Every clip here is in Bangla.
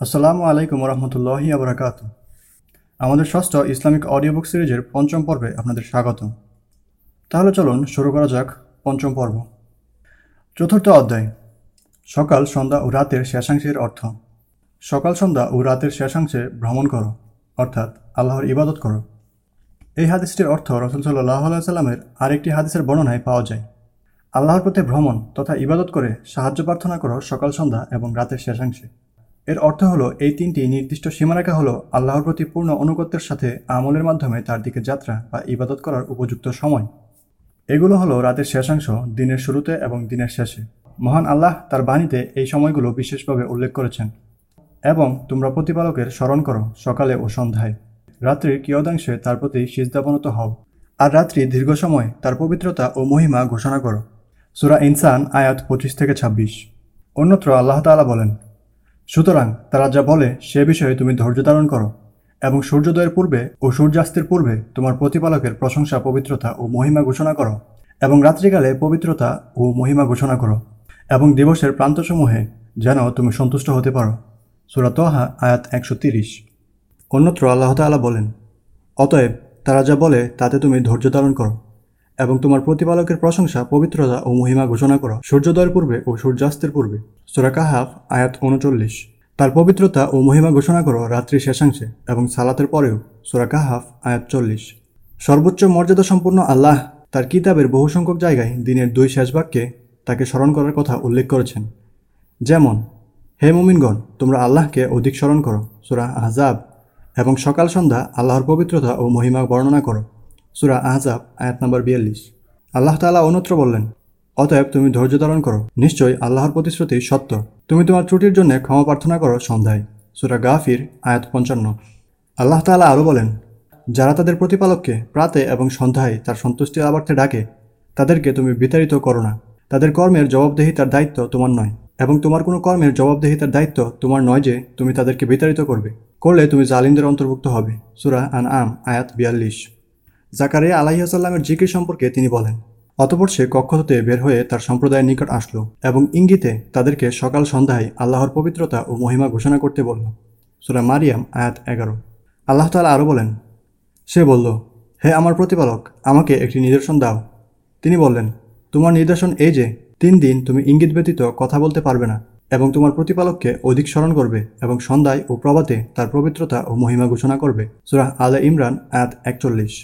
আসসালামু আলাইকুম রহমতুল্লাহি আবরাকাত। আমাদের ষষ্ঠ ইসলামিক অডিও বুক সিরিজের পঞ্চম পর্বে আপনাদের স্বাগত তাহলে চলুন শুরু করা যাক পঞ্চম পর্ব। চতুর্থ অধ্যায়, সকাল, সন্ধ্যা ও রাতের শেষাংশের অর্থ। সকাল, সন্ধ্যা ও রাতের শেষাংশে ভ্রমণ করো, অর্থাৎ আল্লাহর ইবাদত করো। এই হাদিসটির অর্থ রসুল সাল্লাহ সাল্লামের আরেকটি হাদিসের বর্ণনায় পাওয়া যায়। আল্লাহর প্রতি ভ্রমণ তথা ইবাদত করে সাহায্য প্রার্থনা করো সকাল, সন্ধ্যা এবং রাতের শেষাংশে। এর অর্থ হলো, এই তিনটি নির্দিষ্ট সীমারেখা হলো আল্লাহর প্রতি পূর্ণ অনুগত্যের সাথে আমলের মাধ্যমে তার দিকে যাত্রা বা ইবাদত করার উপযুক্ত সময়। এগুলো হলো রাতের শেষাংশ, দিনের শুরুতে এবং দিনের শেষে। মহান আল্লাহ তার বাণীতে এই সময়গুলো বিশেষভাবে উল্লেখ করেছেন। এবং তোমরা প্রতিপালকের স্মরণ করো সকালে ও সন্ধ্যায়। রাত্রির কিয়দাংশে তার প্রতি সিজদাবনত হও। আর রাত্রি দীর্ঘ সময় তার পবিত্রতা ও মহিমা ঘোষণা করো। সুরা ইনসান আয়াত পঁচিশ থেকে ছাব্বিশ। অন্যত্র আল্লাহ তাআলা বলেন সুতরাং তারা যা বলে সে বিষয়ে তুমি ধৈর্য ধারণ করো এবং সূর্যোদয়ের পূর্বে ও সূর্যাস্তের পূর্বে তোমার প্রতিপালকের প্রশংসা, পবিত্রতা ও মহিমা ঘোষণা করো এবং রাত্রিকালে পবিত্রতা ও মহিমা ঘোষণা করো এবং দিবসের প্রান্তসমূহে যেন তুমি সন্তুষ্ট হতে পারো। সুরাতহা আয়াত একশো তিরিশ। অন্যত্র আল্লাহ তাআলা বলেন, অতএব তারা যা বলে তাতে তুমি ধৈর্য ধারণ করো। এবং তোমার প্রতিপালকের প্রশংসা পবিত্রতা ও মহিমা ঘোষণা করো। সূর্যোদয়ের পূর্বে ও সূর্যাস্তের পূর্বে। সুরা কাহাফ, আয়াত উনচল্লিশ। তার পবিত্রতা ও মহিমা ঘোষণা করো রাত্রি শেষাংশে এবং সালাতের পরেও। সুরা কাহাফ, আয়াত চল্লিশ। সর্বোচ্চ মর্যাদা সম্পূর্ণ আল্লাহ তার কিতাবের বহু সংখ্যক জায়গায় দিনের দুই শেষ বাক্যে তাকে স্মরণ করার কথা উল্লেখ করেছেন। যেমন, হে মুমিনগণ, তোমরা আল্লাহকে অধিক স্মরণ করো। সুরা আহজাব এবং সকাল সন্ধ্যা আল্লাহর পবিত্রতা ও মহিমা বর্ণনা করো। সুরা আহজাব, আয়াত নম্বর বিয়াল্লিশ। আল্লাহ তাআলা অন্যত্র বললেন, অতএব তুমি ধৈর্য ধারণ করো, নিশ্চয়ই আল্লাহর প্রতিশ্রুতি সত্য। তুমি তোমার ত্রুটির জন্য ক্ষমা প্রার্থনা করো সন্ধ্যায়। সুরা গাফির, আয়াত পঞ্চান্ন। আল্লাহ তাআলা আরও বলেন, যারা তাদের প্রতিপালককে প্রাতে এবং সন্ধ্যায় তার সন্তুষ্টি লাভার্থে ডাকে, তাদেরকে তুমি বিতাড়িত করো না। তাদের কর্মের জবাবদেহিতার দায়িত্ব তোমার নয়, এবং তোমার কোনো কর্মের জবাবদেহিতার দায়িত্ব তোমার নয় যে তুমি তাদেরকে বিতাড়িত করবে। করলে তুমি জালিমদের অন্তর্ভুক্ত হবে। সুরা আন আম আয়াত বিয়াল্লিশ। জাকারিয়া আলাইসাল্লামের জিকির সম্পর্কে তিনি বলেন, অতপর সে কক্ষ হতে বের হয়ে তার সম্প্রদায়ের নিকট আসলো এবং ইঙ্গিতে তাদেরকে সকাল সন্ধ্যায় আল্লাহর পবিত্রতা ও মহিমা ঘোষণা করতে বলল। সুরা মারিয়াম, আয়াত এগারো। আল্লাহ তালা আরও বলেন, সে বলল, হে আমার প্রতিপালক, আমাকে একটি নিদর্শন দাও। তিনি বললেন, তোমার নিদর্শন এই যে, তিন দিন তুমি ইঙ্গিত ব্যতীত কথা বলতে পারবে না এবং তোমার প্রতিপালককে অধিক স্মরণ করবে এবং সন্ধ্যায় ও প্রভাতে তার পবিত্রতা ও মহিমা ঘোষণা করবে। সুরাহ আলে ইমরান, আয়াত একচল্লিশ।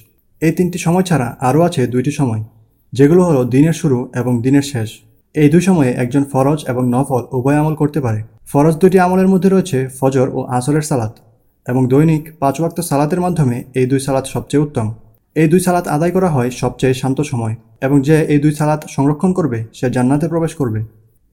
এই তিনটি সময় ছাড়া আরও আছে দুইটি সময়, যেগুলো হলো দিনের শুরু এবং দিনের শেষ। এই দুই সময়ে একজন ফরজ এবং নফল উভয় আমল করতে পারে। ফরজ দুটি আমলের মধ্যে রয়েছে ফজর ও আসরের সালাত এবং দৈনিক পাঁচ ওয়াক্ত সালাতের মাধ্যমে এই দুই সালাত সবচেয়ে উত্তম। এই দুই সালাত আদায় করা হয় সবচেয়ে শান্ত সময় এবং যে এই দুই সালাত সংরক্ষণ করবে, সে জান্নাতে প্রবেশ করবে।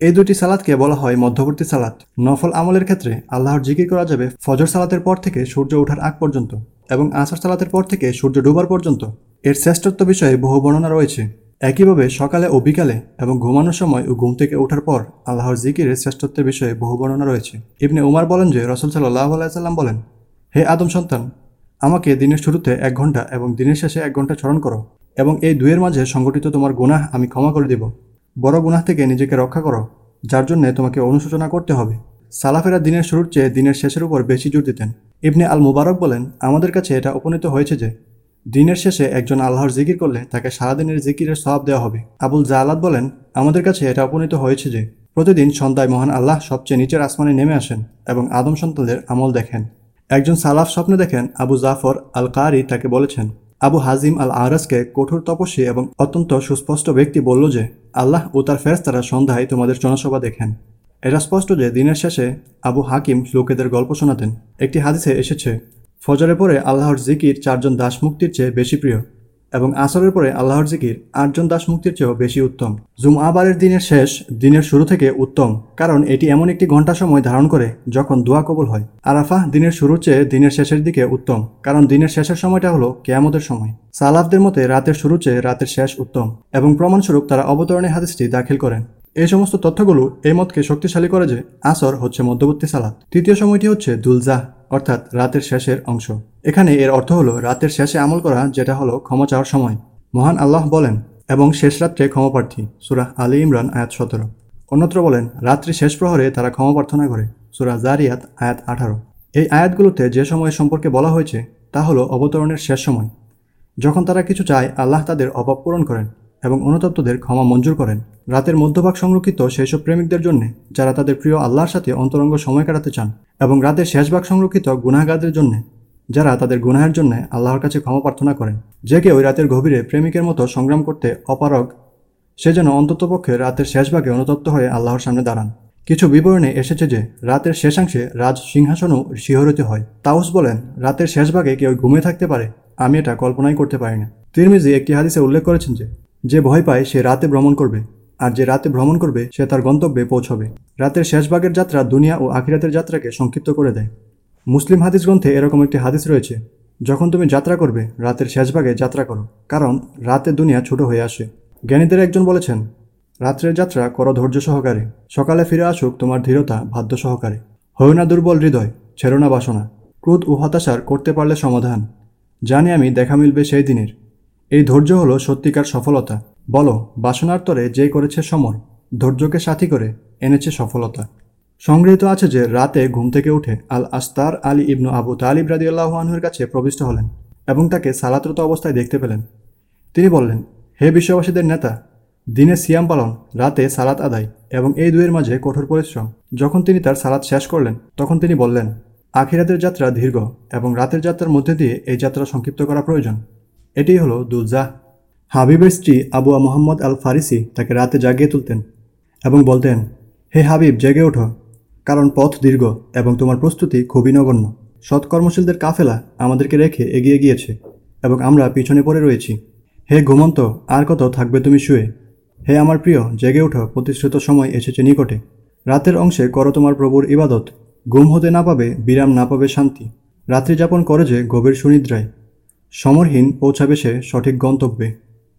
এই দুটি সালাদকে বলা হয় মধ্যবর্তী সালাত নফল আমলের ক্ষেত্রে আল্লাহর জিকির করা যাবে ফজর সালাতের পর থেকে সূর্য ওঠার আগ পর্যন্ত এবং আসর সালাতের পর থেকে সূর্য ডুবার পর্যন্ত। এর শ্রেষ্ঠত্ব বিষয়ে বহু বর্ণনা রয়েছে। একইভাবে সকালে ও বিকালে এবং ঘুমানোর সময় ও ঘুম থেকে ওঠার পর আল্লাহর জিকিরের শ্রেষ্ঠত্বের বিষয়ে বহু বর্ণনা রয়েছে। ইবনে উমার বলেন যে রসুল সাল্লাহ আলাইসাল্লাম বলেন, হে আদম সন্তান, আমাকে দিনের শুরুতে এক ঘণ্টা এবং দিনের শেষে এক ঘণ্টা স্মরণ করো এবং এই দুয়ের মাঝে সংগঠিত তোমার গুনাহ আমি ক্ষমা করে দেব। বড় গুনাহ থেকে নিজেকে রক্ষা করো, যার জন্য তোমাকে অনুশোচনা করতে হবে। সালাফেরা দিনের শুরুর চেয়ে দিনের শেষের উপর বেশি জোর দিতেন। ইবনে আল মুবারক বলেন, আমাদের কাছে এটা উপনীত হয়েছে যে, দিনের শেষে একজন আল্লাহর জিকির করলে তাকে সারাদিনের জিকিরের সব দেওয়া হবে। আবুল জালাদ বলেন, আমাদের কাছে এটা উপনীত হয়েছে যে, প্রতিদিন সন্ধ্যায় মহান আল্লাহ সবচেয়ে নিচের আসমানে নেমে আসেন এবং আদম সন্তানদের আমল দেখেন। একজন সালাফ স্বপ্নে দেখেন আবু জাফর আল কারি তাকে বলেছেন আবু হাজিম আল আরাসকে কঠোর তপস্বী এবং অত্যন্ত সুস্পষ্ট ব্যক্তি বলল যে, আল্লাহ ও তার ফেরেস্তারা সন্ধ্যায় তোমাদের জনসভা দেখেন। এটা স্পষ্ট যে দিনের শেষে আবু হাকিম লোকেদের গল্প শোনাতেন। একটি হাদিসে এসেছে, ফজরে পরে আল্লাহর জিকির চারজন দাস মুক্তির চেয়ে বেশি প্রিয়। এবং আসরের পরে আল্লাহর জিকির আটজন দাস মুক্তির চেয়েও বেশি উত্তম। জুম আবারের দিনের শেষ, দিনের শুরু থেকে উত্তম, কারণ এটি এমন একটি ঘণ্টা সময় ধারণ করে যখন দোয়া কবুল হয়। আরাফা দিনের শুরুর চেয়ে দিনের শেষের দিকে উত্তম, কারণ দিনের শেষের সময়টা হলো কেয়ামতের সময়। সালাফদের মতে রাতের শুরু চেয়ে রাতের শেষ উত্তম, এবং প্রমাণস্বরূপ তারা অবতরণের হাদিসটি দাখিল করেন। এই সমস্ত তথ্যগুলো এই মতকে শক্তিশালী করে যে আসর হচ্ছে মধ্যবর্তী সালাত। তৃতীয় সময়টি হচ্ছে দুলজাহ অর্থাৎ রাতের শেষের অংশ। এখানে এর অর্থ হলো রাতের শেষে আমল করা, যেটা হলো ক্ষমা চাওয়ার সময়। মহান আল্লাহ বলেন, এবং শেষ রাত্রে ক্ষমাপ্রার্থী। সুরাহ আলী ইমরান, আয়াত সতেরো। অন্যত্র বলেন রাত্রি শেষ প্রহরে তারা ক্ষমা প্রার্থনা করে। সুরা জারিয়াত, আয়াত আঠারো। এই আয়াতগুলোতে যে সময় সম্পর্কে বলা হয়েছে, তা হলো অবতরণের শেষ সময়। যখন তারা কিছু চায়, আল্লাহ তাদের অভাব পূরণ করেন। এবং অনুতপ্তদের ক্ষমা মঞ্জুর করেন। রাতের মধ্যভাগ সংরক্ষিত সেই সব প্রেমিকদের জন্য যারা তাদের প্রিয় আল্লাহর সাথে অন্তরঙ্গ সময় কাটাতে চান এবং রাতের শেষ ভাগ সংরক্ষিত গুনাহগারদের জন্য যারা তাদের গুনাহের জন্য আল্লাহর কাছে ক্ষমা প্রার্থনা করেন। যে কেউ রাতের গভীরে প্রেমিকের মতো সংগ্রাম করতে অপারগ, সে যেন অন্ততপক্ষে রাতের শেষ ভাগে অনুতপ্ত হয়ে আল্লাহর সামনে দাঁড়ান। কিছু বিবরণে এসেছে যে রাতের শেষাংশে রাজ সিংহাসনও শিহরিত হয়। তাউস বলেন, রাতের শেষ ভাগে কেউ ঘুমিয়ে থাকতে পারে, আমি এটা কল্পনাই করতে পারি না। তিরমিজি একটি হাদিসে উল্লেখ করেছেন যে যে ভয় পায় সে রাতে ভ্রমণ করবে, আর যে রাতে ভ্রমণ করবে, সে তার গন্তব্যে পৌঁছবে। রাতের শেষভাগের যাত্রা দুনিয়া ও আখিরাতের যাত্রাকে সংক্ষিপ্ত করে দেয়। মুসলিম হাদিস গ্রন্থে এরকম একটি হাদিস রয়েছে, যখন তুমি যাত্রা করবে, রাতের শেষভাগে যাত্রা করো, কারণ রাতে দুনিয়া ছোট হয়ে আসে। জ্ঞানীদের একজন বলেছেন, রাত্রের যাত্রা করো ধৈর্য সহকারে, সকালে ফিরে আসুক তোমার ধীরতা বাধ্য সহকারে। হয় না দুর্বল হৃদয়, ছেড়ো না বাসনা, ক্রোধ ও হতাশার করতে পারলে সমাধান। জানি আমি দেখা মিলবে সেই দিনের। এই ধৈর্য হলো সত্যিকার সফলতা। বলো, বাসনার তরে যে করেছে সমর, ধৈর্যকে সাথী করে এনেছে সফলতা। সংগৃহীত আছে যে, রাতে ঘুম থেকে উঠে আল আস্তার আলী ইবনু আবু তালিব রাদি আল্লাহ আনহুর কাছে প্রবিষ্ট হলেন এবং তাকে সালাতরত অবস্থায় দেখতে পেলেন। তিনি বললেন, হে বিশ্ববাসীদের নেতা, দিনে সিয়াম পালন, রাতে সালাত আদায় এবং এই দুয়ের মাঝে কঠোর পরিশ্রম। যখন তিনি তার সালাত শেষ করলেন, তখন তিনি বললেন, আখিরাতের যাত্রা দীর্ঘ এবং রাতের যাত্রার মধ্যে দিয়ে এই যাত্রা সংক্ষিপ্ত করা প্রয়োজন। এটিই হলো দুলজাহ। হাবিবের স্ত্রী আবুয়া মোহাম্মদ আল ফারিসি তাকে রাতে জাগিয়ে তুলতেন এবং বলতেন, হে হাবিব, জেগে ওঠো, কারণ পথ দীর্ঘ এবং তোমার প্রস্তুতি খুবই নগণ্য। সৎকর্মশীলদের কাফেলা আমাদেরকে রেখে এগিয়ে গিয়েছে এবং আমরা পিছনে পড়ে রয়েছি। হে ঘুমন্ত, আর কত থাকবে তুমি শুয়ে? হে আমার প্রিয়, জেগে ওঠো, প্রতিশ্রুত সময় এসেছে নিকটে। রাতের অংশে করো তোমার প্রভুর ইবাদত। ঘুম হতে না পাবে, বিরাম না পাবে শান্তি। রাত্রি যাপন করে যে গভীর সুনিদ্রায়। সমরহীন পৌঁছাবে সে সঠিক গন্তব্যে।